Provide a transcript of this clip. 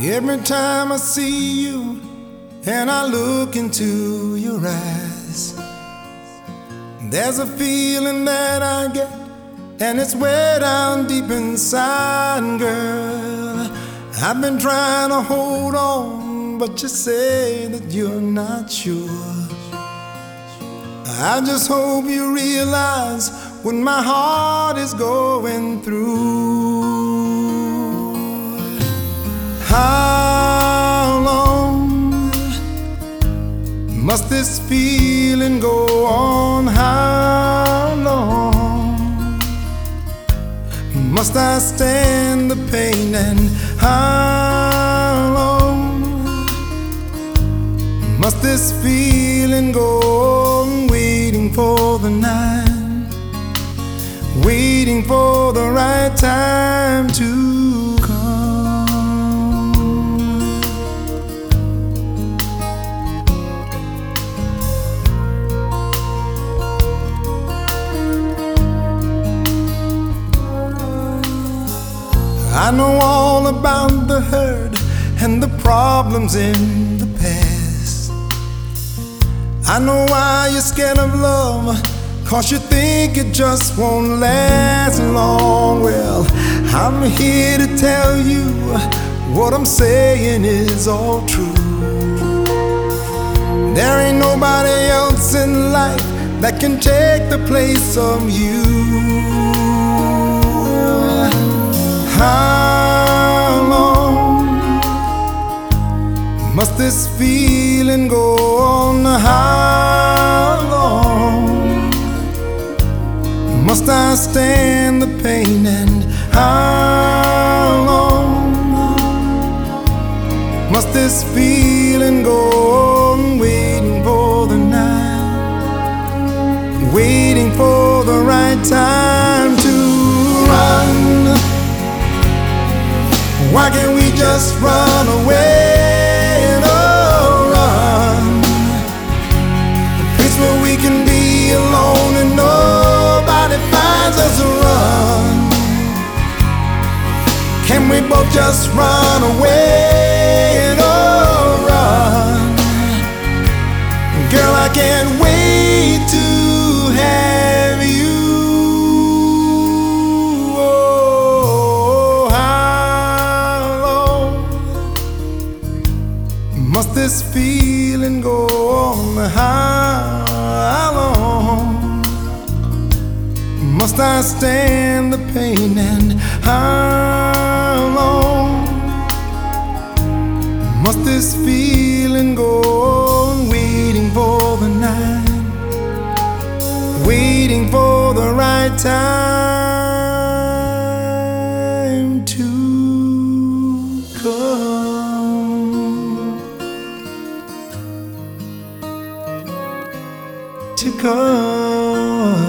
Every time I see you and I look into your eyes, there's a feeling that I get, and it's way down deep inside, girl. I've been trying to hold on, but you say that you're not sure. I just hope you realize what my heart is going through. How long must this feeling go on? How long must I stand the pain? And how long must this feeling go on? Waiting for the night, waiting for the right time to I know all about the hurt and the problems in the past. I know why you're scared of love, cause you think it just won't last long. Well, I'm here to tell you what I'm saying is all true. There ain't nobody else in life that can take the place of you. How long must this feeling go on? How long must I stand the pain? And how long must this feeling go on? Waiting for the night, waiting for the right time Why can't we just run away? and Oh, run. A place where we can be alone and nobody finds us. Run. Can we both just run away? This feeling go on? How long must I stand the pain? And how long must this feeling go on? Waiting for the night, waiting for the right time. to go.